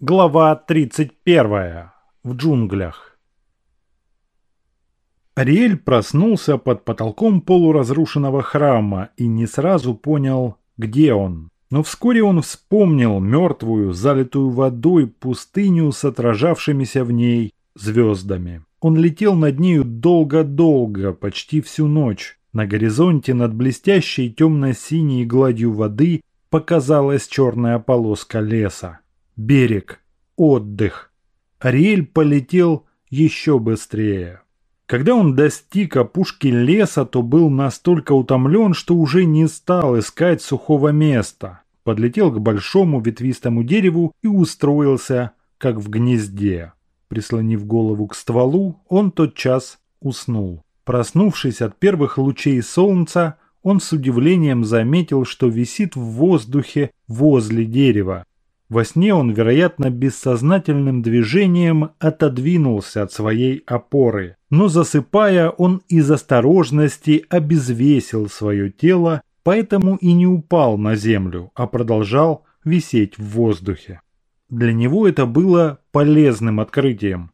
Глава 31. В джунглях. Ариэль проснулся под потолком полуразрушенного храма и не сразу понял, где он. Но вскоре он вспомнил мертвую, залитую водой пустыню с отражавшимися в ней звездами. Он летел над нею долго-долго, почти всю ночь. На горизонте над блестящей темно-синей гладью воды показалась черная полоска леса. Берег. Отдых. Ариэль полетел еще быстрее. Когда он достиг опушки леса, то был настолько утомлен, что уже не стал искать сухого места. Подлетел к большому ветвистому дереву и устроился, как в гнезде. Прислонив голову к стволу, он тотчас уснул. Проснувшись от первых лучей солнца, он с удивлением заметил, что висит в воздухе возле дерева. Во сне он, вероятно, бессознательным движением отодвинулся от своей опоры, но засыпая, он из осторожности обезвесил свое тело, поэтому и не упал на землю, а продолжал висеть в воздухе. Для него это было полезным открытием.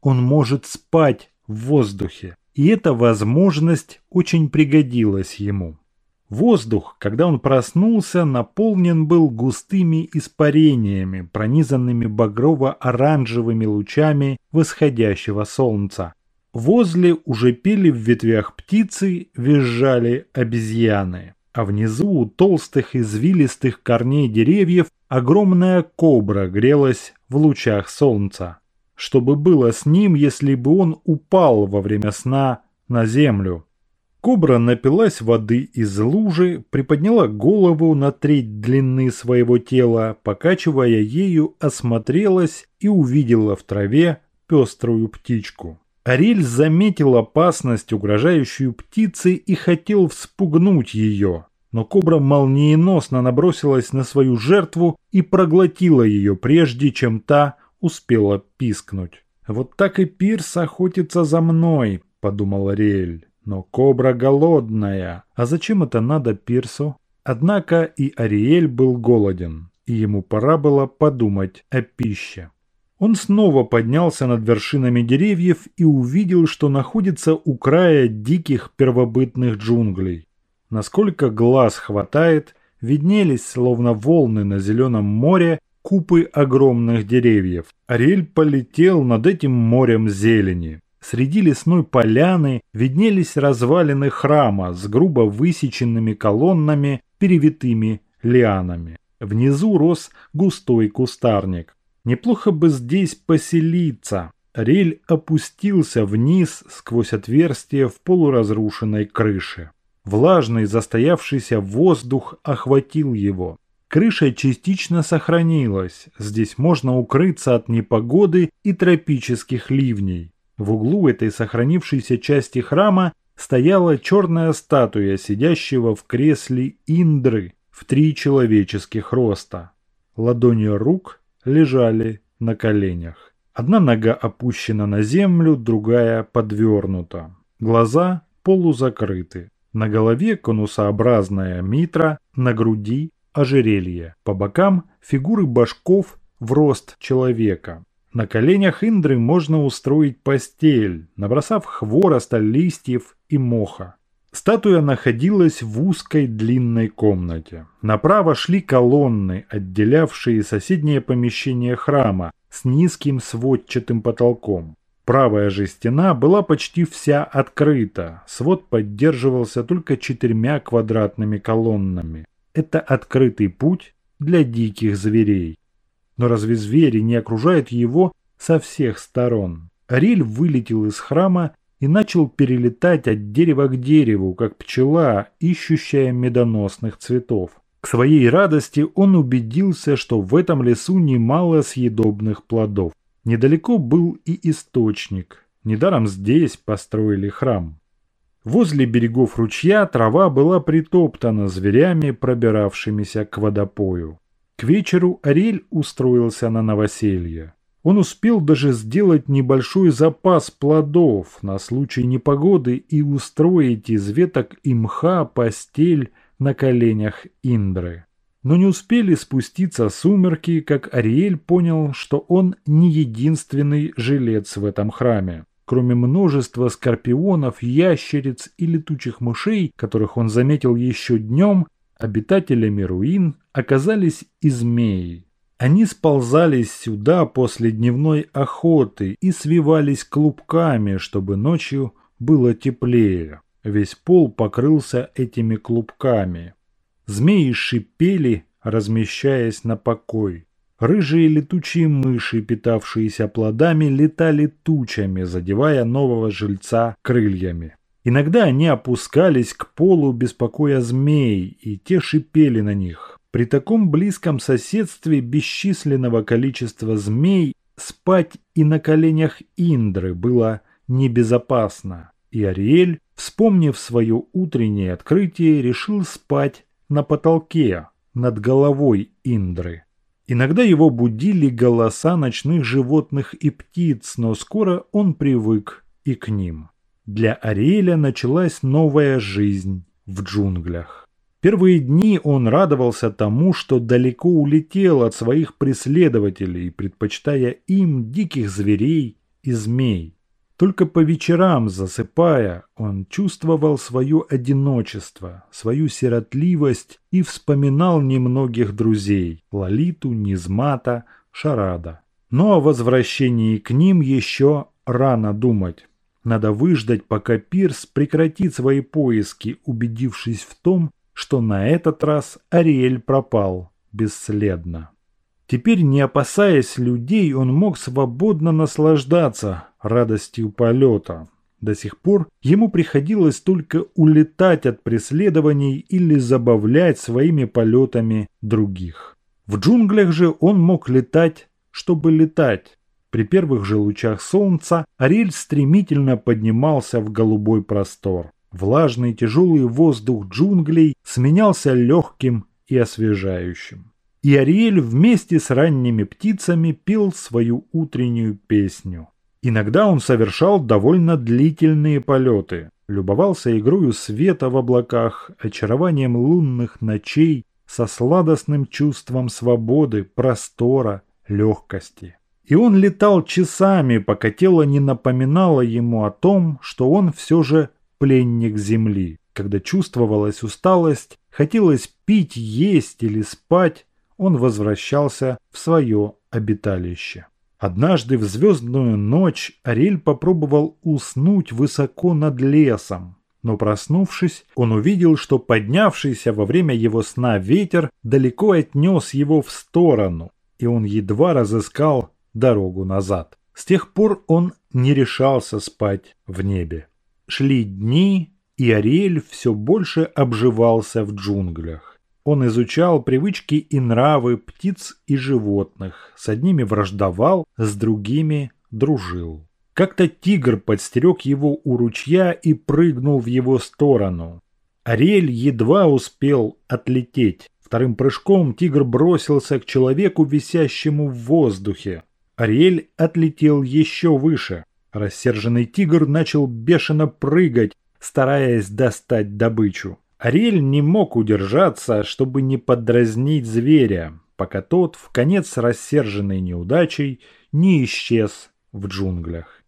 Он может спать в воздухе, и эта возможность очень пригодилась ему. Воздух, когда он проснулся, наполнен был густыми испарениями, пронизанными багрово-оранжевыми лучами восходящего солнца. Возле уже пели в ветвях птицы, визжали обезьяны. А внизу у толстых извилистых корней деревьев огромная кобра грелась в лучах солнца. Что бы было с ним, если бы он упал во время сна на землю? Кобра напилась воды из лужи, приподняла голову на треть длины своего тела, покачивая ею, осмотрелась и увидела в траве пеструю птичку. Арель заметил опасность, угрожающую птице, и хотел вспугнуть ее. Но кобра молниеносно набросилась на свою жертву и проглотила ее, прежде чем та успела пискнуть. «Вот так и Пирс охотится за мной», – подумал Ариэль. Но кобра голодная. А зачем это надо Пирсу? Однако и Ариэль был голоден, и ему пора было подумать о пище. Он снова поднялся над вершинами деревьев и увидел, что находится у края диких первобытных джунглей. Насколько глаз хватает, виднелись, словно волны на зеленом море, купы огромных деревьев. Ариэль полетел над этим морем зелени. Среди лесной поляны виднелись развалины храма с грубо высеченными колоннами, перевитыми лианами. Внизу рос густой кустарник. Неплохо бы здесь поселиться. Рель опустился вниз сквозь отверстие в полуразрушенной крыше. Влажный застоявшийся воздух охватил его. Крыша частично сохранилась. Здесь можно укрыться от непогоды и тропических ливней. В углу этой сохранившейся части храма стояла черная статуя сидящего в кресле Индры в три человеческих роста. Ладони рук лежали на коленях. Одна нога опущена на землю, другая подвернута. Глаза полузакрыты. На голове конусообразная митра, на груди ожерелье. По бокам фигуры башков в рост человека. На коленях Индры можно устроить постель, набросав хвороста, листьев и моха. Статуя находилась в узкой длинной комнате. Направо шли колонны, отделявшие соседнее помещение храма с низким сводчатым потолком. Правая же стена была почти вся открыта, свод поддерживался только четырьмя квадратными колоннами. Это открытый путь для диких зверей. Но разве звери не окружают его со всех сторон? Риль вылетел из храма и начал перелетать от дерева к дереву, как пчела, ищущая медоносных цветов. К своей радости он убедился, что в этом лесу немало съедобных плодов. Недалеко был и источник. Недаром здесь построили храм. Возле берегов ручья трава была притоптана зверями, пробиравшимися к водопою. К вечеру Ариэль устроился на новоселье. Он успел даже сделать небольшой запас плодов на случай непогоды и устроить из веток и мха постель на коленях Индры. Но не успели спуститься сумерки, как Ариэль понял, что он не единственный жилец в этом храме. Кроме множества скорпионов, ящериц и летучих мышей, которых он заметил еще днем, обитателями руин оказались и змеи. Они сползались сюда после дневной охоты и свивались клубками, чтобы ночью было теплее. Весь пол покрылся этими клубками. Змеи шипели, размещаясь на покой. Рыжие летучие мыши, питавшиеся плодами, летали тучами, задевая нового жильца крыльями. Иногда они опускались к полу, беспокоя змей, и те шипели на них. При таком близком соседстве бесчисленного количества змей спать и на коленях Индры было небезопасно, и Ариэль, вспомнив свое утреннее открытие, решил спать на потолке над головой Индры. Иногда его будили голоса ночных животных и птиц, но скоро он привык и к ним. Для Ариэля началась новая жизнь в джунглях. Первые дни он радовался тому, что далеко улетел от своих преследователей, предпочитая им диких зверей и змей. Только по вечерам, засыпая, он чувствовал свое одиночество, свою сиротливость и вспоминал немногих друзей – Лолиту, Низмата, Шарада. Но о возвращении к ним еще рано думать. Надо выждать, пока Пирс прекратит свои поиски, убедившись в том, что на этот раз Ариэль пропал бесследно. Теперь, не опасаясь людей, он мог свободно наслаждаться радостью полета. До сих пор ему приходилось только улетать от преследований или забавлять своими полетами других. В джунглях же он мог летать, чтобы летать. При первых же лучах солнца Ариэль стремительно поднимался в голубой простор. Влажный тяжелый воздух джунглей сменялся легким и освежающим. И Ариэль вместе с ранними птицами пел свою утреннюю песню. Иногда он совершал довольно длительные полеты, любовался игрою света в облаках, очарованием лунных ночей, со сладостным чувством свободы, простора, легкости. И он летал часами, пока тело не напоминало ему о том, что он все же пленник земли. Когда чувствовалась усталость, хотелось пить, есть или спать, он возвращался в свое обиталище. Однажды в звездную ночь Ариэль попробовал уснуть высоко над лесом, но проснувшись, он увидел, что поднявшийся во время его сна ветер далеко отнес его в сторону, и он едва разыскал дорогу назад. С тех пор он не решался спать в небе. Шли дни, и Ариэль все больше обживался в джунглях. Он изучал привычки и нравы птиц и животных, с одними враждовал, с другими дружил. Как-то тигр подстерег его у ручья и прыгнул в его сторону. Ариэль едва успел отлететь. Вторым прыжком тигр бросился к человеку, висящему в воздухе. Ариэль отлетел еще выше. Рассерженный тигр начал бешено прыгать, стараясь достать добычу. Ариэль не мог удержаться, чтобы не подразнить зверя, пока тот, в конец рассерженной неудачей, не исчез в джунглях.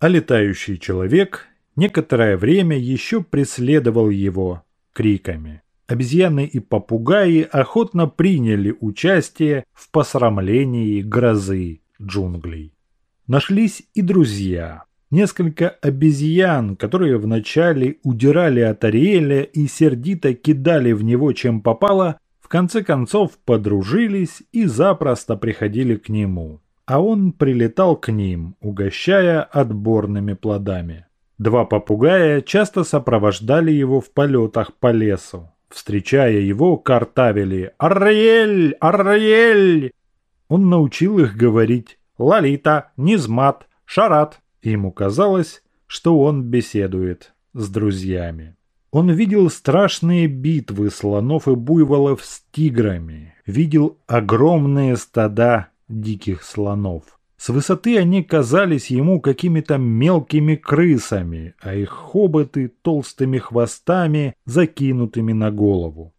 А летающий человек некоторое время еще преследовал его криками. Обезьяны и попугаи охотно приняли участие в посрамлении грозы джунглей. Нашлись и друзья. Несколько обезьян, которые вначале удирали от Ариэля и сердито кидали в него чем попало, в конце концов подружились и запросто приходили к нему. А он прилетал к ним, угощая отборными плодами. Два попугая часто сопровождали его в полетах по лесу. Встречая его, картавили «Арриэль! Арриэль!» Он научил их говорить Лолита, Низмат, Шарат. Ему казалось, что он беседует с друзьями. Он видел страшные битвы слонов и буйволов с тиграми, видел огромные стада диких слонов. С высоты они казались ему какими-то мелкими крысами, а их хоботы толстыми хвостами, закинутыми на голову.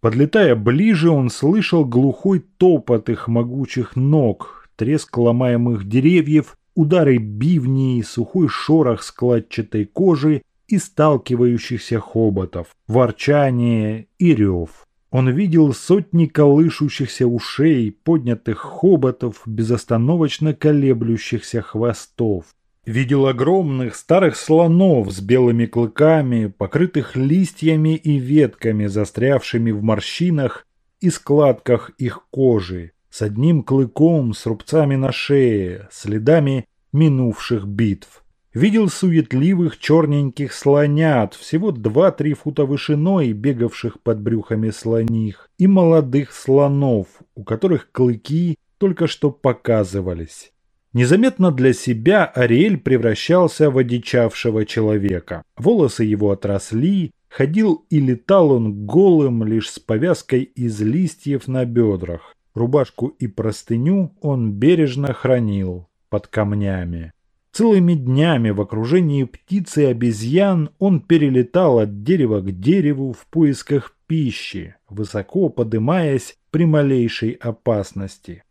Подлетая ближе, он слышал глухой топот их могучих ног, треск ломаемых деревьев, удары бивней, сухой шорох складчатой кожи и сталкивающихся хоботов, ворчание и рев. Он видел сотни колышущихся ушей, поднятых хоботов, безостановочно колеблющихся хвостов. Видел огромных старых слонов с белыми клыками, покрытых листьями и ветками, застрявшими в морщинах и складках их кожи, с одним клыком, с рубцами на шее, следами минувших битв. Видел суетливых черненьких слонят, всего два-три фута вышиной, бегавших под брюхами слоних, и молодых слонов, у которых клыки только что показывались. Незаметно для себя Ариэль превращался в одичавшего человека. Волосы его отросли, ходил и летал он голым, лишь с повязкой из листьев на бедрах. Рубашку и простыню он бережно хранил под камнями. Целыми днями в окружении птиц и обезьян он перелетал от дерева к дереву в поисках пищи, высоко подымаясь при малейшей опасности.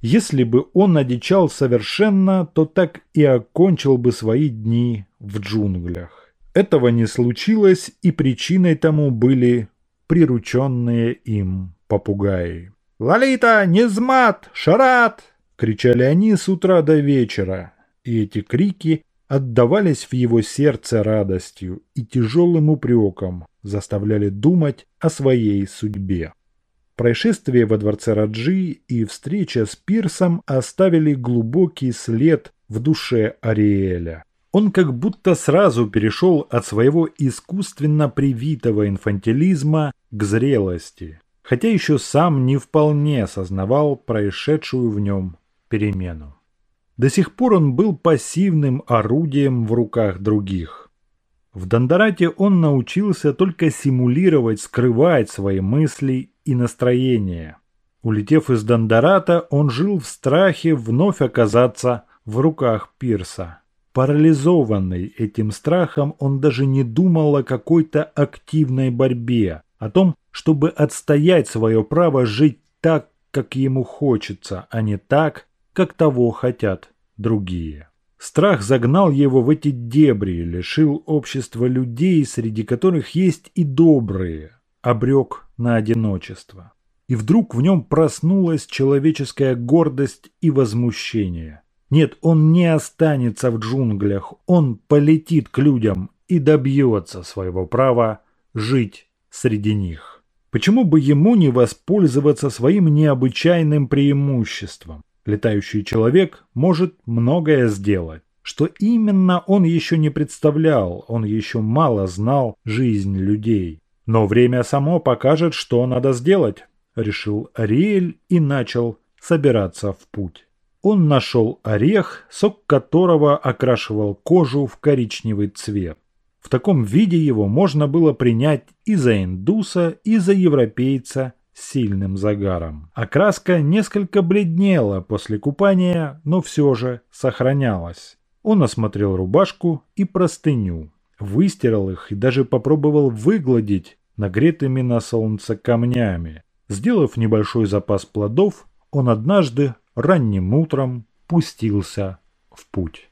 Если бы он одичал совершенно, то так и окончил бы свои дни в джунглях. Этого не случилось, и причиной тому были прирученные им попугаи. «Лолита, Низмат, Шарат!» – кричали они с утра до вечера, и эти крики отдавались в его сердце радостью и тяжелым упреком, заставляли думать о своей судьбе. Происшествие во дворце Раджи и встреча с Пирсом оставили глубокий след в душе Ариэля. Он как будто сразу перешел от своего искусственно привитого инфантилизма к зрелости, хотя еще сам не вполне осознавал происшедшую в нем перемену. До сих пор он был пассивным орудием в руках других. В Дондорате он научился только симулировать, скрывать свои мысли и настроения. Улетев из Дондората, он жил в страхе вновь оказаться в руках Пирса. Парализованный этим страхом, он даже не думал о какой-то активной борьбе, о том, чтобы отстоять свое право жить так, как ему хочется, а не так, как того хотят другие. Страх загнал его в эти дебри, лишил общества людей, среди которых есть и добрые, обрек на одиночество. И вдруг в нем проснулась человеческая гордость и возмущение. Нет, он не останется в джунглях, он полетит к людям и добьется своего права жить среди них. Почему бы ему не воспользоваться своим необычайным преимуществом? Летающий человек может многое сделать. Что именно он еще не представлял, он еще мало знал жизнь людей. Но время само покажет, что надо сделать, решил Ариэль и начал собираться в путь. Он нашел орех, сок которого окрашивал кожу в коричневый цвет. В таком виде его можно было принять и за индуса, и за европейца, сильным загаром. Окраска несколько бледнела после купания, но все же сохранялась. Он осмотрел рубашку и простыню, выстирал их и даже попробовал выгладить нагретыми на солнце камнями. Сделав небольшой запас плодов, он однажды ранним утром пустился в путь.